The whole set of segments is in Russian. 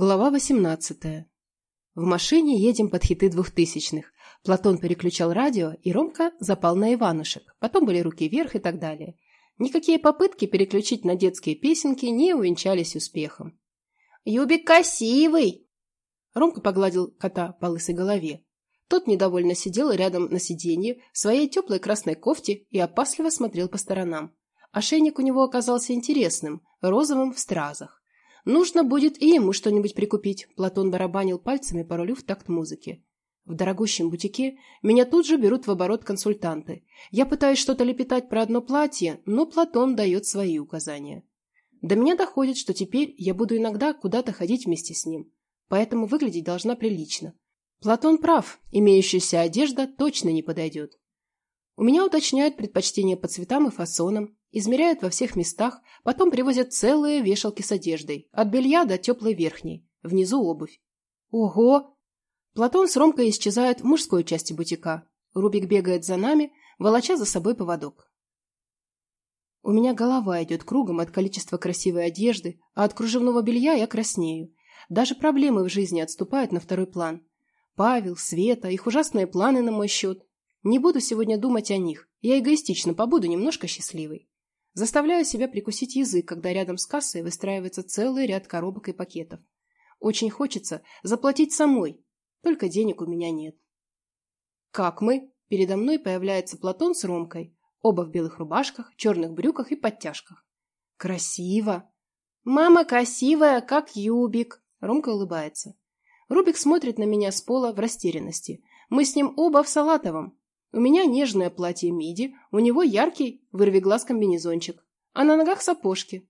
Глава 18. В машине едем под хиты двухтысячных. Платон переключал радио, и Ромка запал на Иванушек. Потом были руки вверх и так далее. Никакие попытки переключить на детские песенки не увенчались успехом. «Юбик красивый!» Ромка погладил кота по лысой голове. Тот недовольно сидел рядом на сиденье в своей теплой красной кофте и опасливо смотрел по сторонам. Ошейник у него оказался интересным, розовым в стразах. Нужно будет и ему что-нибудь прикупить. Платон барабанил пальцами по рулю в такт музыки. В дорогущем бутике меня тут же берут в оборот консультанты. Я пытаюсь что-то лепетать про одно платье, но Платон дает свои указания. До меня доходит, что теперь я буду иногда куда-то ходить вместе с ним. Поэтому выглядеть должна прилично. Платон прав, имеющаяся одежда точно не подойдет. У меня уточняют предпочтения по цветам и фасонам, измеряют во всех местах, потом привозят целые вешалки с одеждой, от белья до теплой верхней, внизу обувь. Ого! Платон с Ромкой исчезают в мужской части бутика. Рубик бегает за нами, волоча за собой поводок. У меня голова идет кругом от количества красивой одежды, а от кружевного белья я краснею. Даже проблемы в жизни отступают на второй план. Павел, Света, их ужасные планы на мой счет. Не буду сегодня думать о них. Я эгоистично побуду немножко счастливой. Заставляю себя прикусить язык, когда рядом с кассой выстраивается целый ряд коробок и пакетов. Очень хочется заплатить самой, только денег у меня нет. Как мы? Передо мной появляется Платон с Ромкой, оба в белых рубашках, черных брюках и подтяжках. Красиво! Мама красивая, как Юбик! Ромка улыбается. Рубик смотрит на меня с пола в растерянности. Мы с ним оба в салатовом. У меня нежное платье миди, у него яркий вырвиглаз комбинезончик, а на ногах сапожки.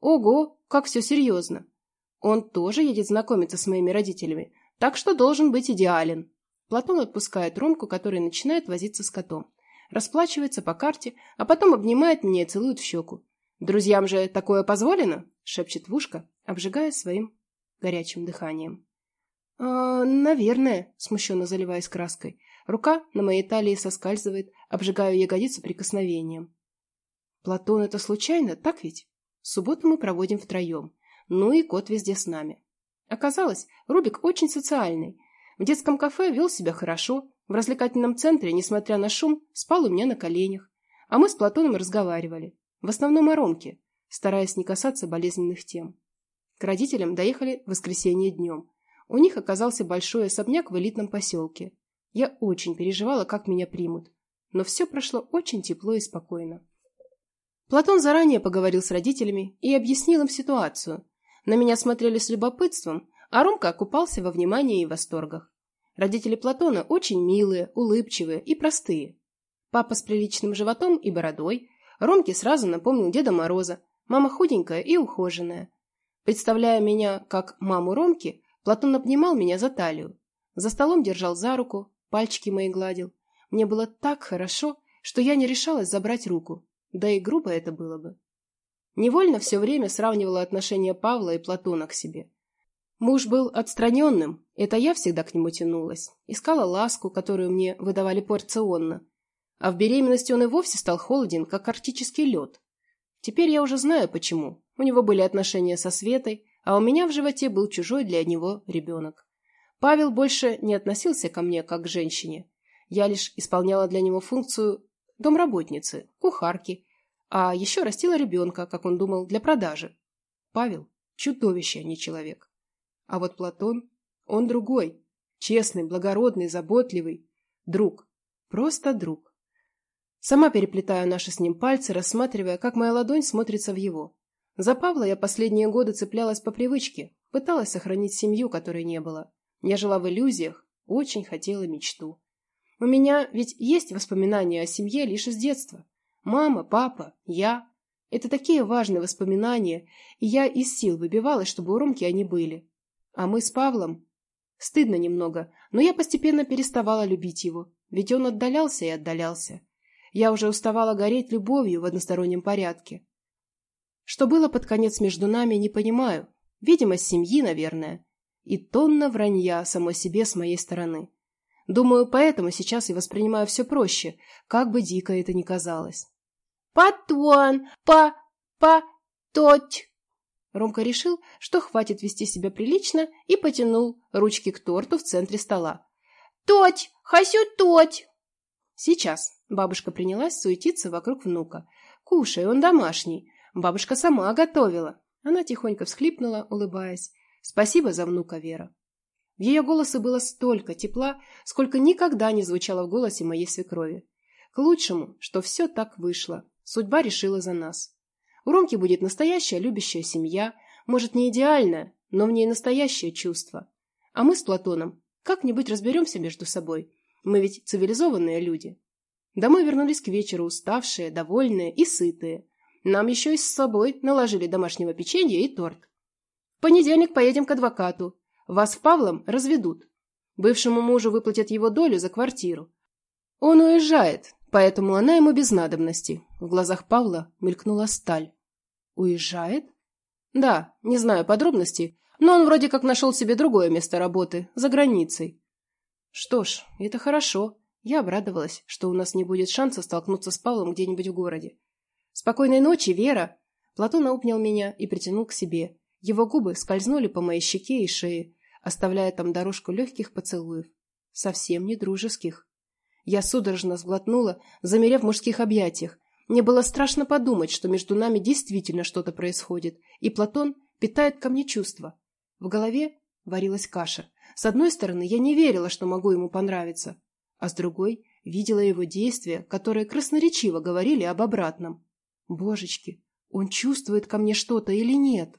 Ого, как все серьезно. Он тоже едет знакомиться с моими родителями, так что должен быть идеален. Платон отпускает Ромку, который начинает возиться с котом. Расплачивается по карте, а потом обнимает меня и целует в щеку. «Друзьям же такое позволено?» – шепчет в ушко, обжигая своим горячим дыханием. «А, «Наверное», – смущенно заливаясь краской. Рука на моей талии соскальзывает, обжигаю ягодицу прикосновением. Платон, это случайно, так ведь? Субботу мы проводим втроем. Ну и кот везде с нами. Оказалось, Рубик очень социальный. В детском кафе вел себя хорошо, в развлекательном центре, несмотря на шум, спал у меня на коленях. А мы с Платоном разговаривали. В основном о Ромке, стараясь не касаться болезненных тем. К родителям доехали в воскресенье днем. У них оказался большой особняк в элитном поселке. Я очень переживала, как меня примут. Но все прошло очень тепло и спокойно. Платон заранее поговорил с родителями и объяснил им ситуацию. На меня смотрели с любопытством, а Ромка окупался во внимании и восторгах. Родители Платона очень милые, улыбчивые и простые. Папа с приличным животом и бородой. Ромке сразу напомнил Деда Мороза. Мама худенькая и ухоженная. Представляя меня как маму Ромки, Платон обнимал меня за талию. За столом держал за руку, пальчики мои гладил. Мне было так хорошо, что я не решалась забрать руку, да и грубо это было бы. Невольно все время сравнивала отношения Павла и Платона к себе. Муж был отстраненным, это я всегда к нему тянулась, искала ласку, которую мне выдавали порционно. А в беременности он и вовсе стал холоден, как арктический лед. Теперь я уже знаю, почему. У него были отношения со Светой, а у меня в животе был чужой для него ребенок. Павел больше не относился ко мне как к женщине. Я лишь исполняла для него функцию домработницы, кухарки, а еще растила ребенка, как он думал, для продажи. Павел – чудовище, а не человек. А вот Платон, он другой, честный, благородный, заботливый, друг, просто друг. Сама переплетаю наши с ним пальцы, рассматривая, как моя ладонь смотрится в его. За Павла я последние годы цеплялась по привычке, пыталась сохранить семью, которой не было. Я жила в иллюзиях, очень хотела мечту. У меня ведь есть воспоминания о семье лишь из детства. Мама, папа, я. Это такие важные воспоминания, и я из сил выбивалась, чтобы у Ромки они были. А мы с Павлом... Стыдно немного, но я постепенно переставала любить его, ведь он отдалялся и отдалялся. Я уже уставала гореть любовью в одностороннем порядке. Что было под конец между нами, не понимаю. Видимо, семьи, наверное и тонна вранья самой себе с моей стороны. Думаю, поэтому сейчас я воспринимаю все проще, как бы дико это ни казалось. «Патон! Па... Па... Тоть!» Ромка решил, что хватит вести себя прилично, и потянул ручки к торту в центре стола. «Тоть! Хасю тоть!» «Сейчас!» — бабушка принялась суетиться вокруг внука. «Кушай, он домашний. Бабушка сама готовила». Она тихонько всхлипнула, улыбаясь. «Спасибо за внука, Вера». В ее голосе было столько тепла, сколько никогда не звучало в голосе моей свекрови. К лучшему, что все так вышло. Судьба решила за нас. У Ромки будет настоящая любящая семья, может, не идеальная, но в ней настоящее чувство. А мы с Платоном как-нибудь разберемся между собой. Мы ведь цивилизованные люди. Домой вернулись к вечеру уставшие, довольные и сытые. Нам еще и с собой наложили домашнего печенья и торт. В понедельник поедем к адвокату. Вас с Павлом разведут. Бывшему мужу выплатят его долю за квартиру. Он уезжает, поэтому она ему без надобности. В глазах Павла мелькнула сталь. Уезжает? Да, не знаю подробностей, но он вроде как нашел себе другое место работы, за границей. Что ж, это хорошо. Я обрадовалась, что у нас не будет шанса столкнуться с Павлом где-нибудь в городе. Спокойной ночи, Вера! Платон обнял меня и притянул к себе. Его губы скользнули по моей щеке и шее, оставляя там дорожку легких поцелуев. Совсем не дружеских. Я судорожно сглотнула, замерев в мужских объятиях, мне было страшно подумать, что между нами действительно что-то происходит, и Платон питает ко мне чувства. В голове варилась каша. С одной стороны, я не верила, что могу ему понравиться, а с другой видела его действия, которые красноречиво говорили об обратном. Божечки, он чувствует ко мне что-то или нет?